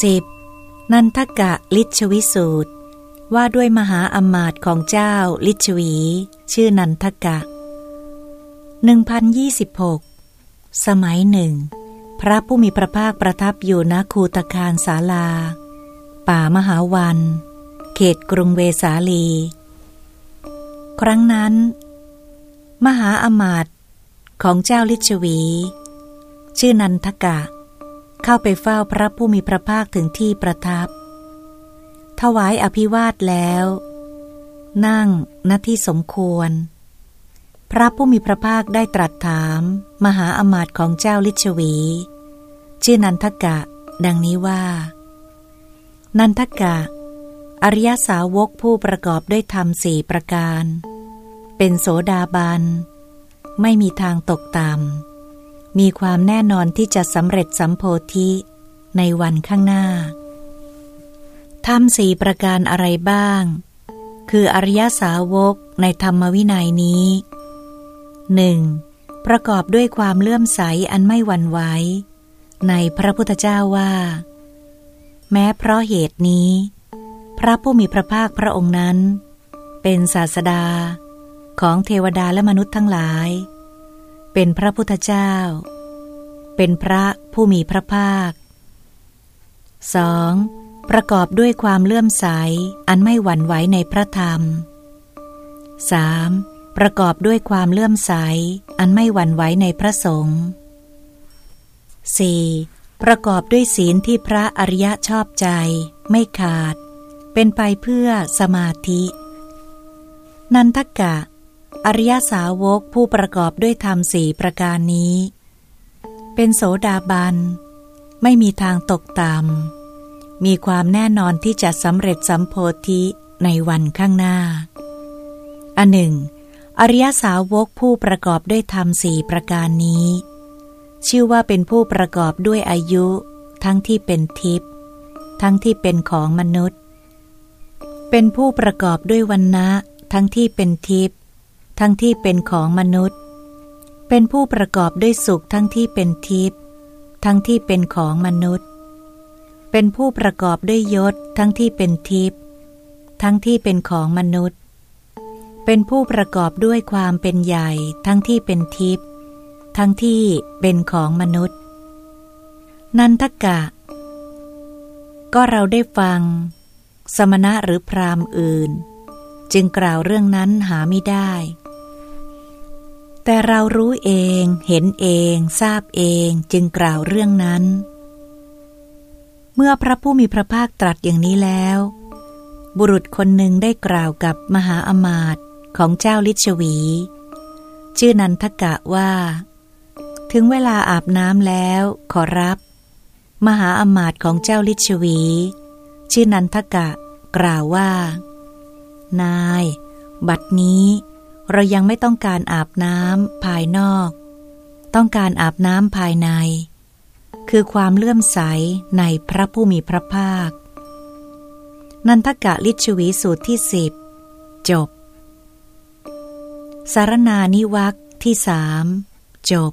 10. นันทกะลิชวิสูตร ว่าด้วยมหาอมาตย์ของเจ้าลิชวี ชื่อนันทกะ 1026 สมัยหนึ่ง พระผู้มีพระภาคประทับอยู่ณคูตคารศาลา ป่ามหาวัน เขตกรุงเวสาลี ครั้งนั้น มหาอมาตย์ของเจ้าลิชวี ชื่อนันทกะ เข้าไปเฝ้าพระผู้มีพระภาคถึงที่ประทับ ถวายอภิวาทแล้ว นั่งณที่สมควร พระผู้มีพระภาคได้ตรัสถาม มหาอมาตย์ของเจ้าลิชวี ชื่อนันทกะ ดังนี้ว่า นันทกะ อริยสาวกผู้ประกอบด้วยธรรมสี่ประการ เป็นโสดาบัน ไม่มีทางตกต่ำ มีความแน่นอนที่จะสำเร็จสัมโพธิในวันข้างหน้าทำสี่ประการอะไรบ้าง คืออริยสาวกในธรรมวินัยนี้หนึ่งประกอบด้วยความเลื่อมใสอันไม่หวั่นไหวในพระพุทธเจ้าว่า แม้เพราะเหตุนี้ พระผู้มีพระภาคพระองค์นั้น เป็นศาสดาของเทวดาและมนุษย์ทั้งหลาย เป็นพระพุทธเจ้า เป็นพระผู้มีพระภาค 2. ประกอบด้วยความเลื่อมใส อันไม่หวั่นไหวในพระธรรม 3. ประกอบด้วยความเลื่อมใส อันไม่หวั่นไหวในพระสงฆ์ 4. ประกอบด้วยศีลที่พระอริยะชอบใจ ไม่ขาด เป็นไปเพื่อสมาธิ นันทกะอริยสาวกผู้ประกอบด้วยธรรมสี่ประการนี้ เป็นโสดาบัน ไม่มีทางตกต่ำมีความแน่นอนที่จะสำเร็จสัมโพธิในวันข้างหน้า อันหนึ่ง อริยสาวกผู้ประกอบด้วยธรรมสี่ประการนี้ ชื่อว่าเป็นผู้ประกอบด้วยอายุ ทั้งที่เป็นทิพย์ทั้งที่เป็นของมนุษย์ เป็นผู้ประกอบด้วยวันนะทั้งที่เป็นทิพย์ทั้งที่เป็นของมนุษย์ เป็นผู้ประกอบด้วยสุขทั้งที่เป็นทิพย์ทั้งที่เป็นของมนุษย์ เป็นผู้ประกอบด้วยยศทั้งที่เป็นทิพย์ทั้งที่เป็นของมนุษย์ เป็นผู้ประกอบด้วยความเป็นใหญ่ทั้งที่เป็นทิพย์ทั้งที่เป็นของมนุษย์ นันทกะ ก็เราได้ฟัง สมณะหรือพรามอื่น จึงกล่าวเรื่องนั้นหาไม่ได้ แต่เรารู้เองเห็นเอง ทราบเองจึงกล่าวเรื่องนั้น เมื่อพระผู้มีพระภาคตรัสอย่างนี้แล้ว บุรุษคนหนึ่งได้กล่าวกับมหาอมาตย์ของเจ้าลิชวี ชื่อนันทกะว่า ถึงเวลาอาบน้ำแล้วขอรับ มหาอมาตย์ของเจ้าลิชวี ชื่อนันทกะกล่าวว่า นาย บัดนี้ เรายังไม่ต้องการอาบน้ำภายนอก ต้องการอาบน้ำภายใน คือความเลื่อมใสในพระผู้มีพระภาค นันทกะลิชวีสูตรที่สิบจบ สารนานิวักที่สามจบ